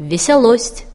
веселость.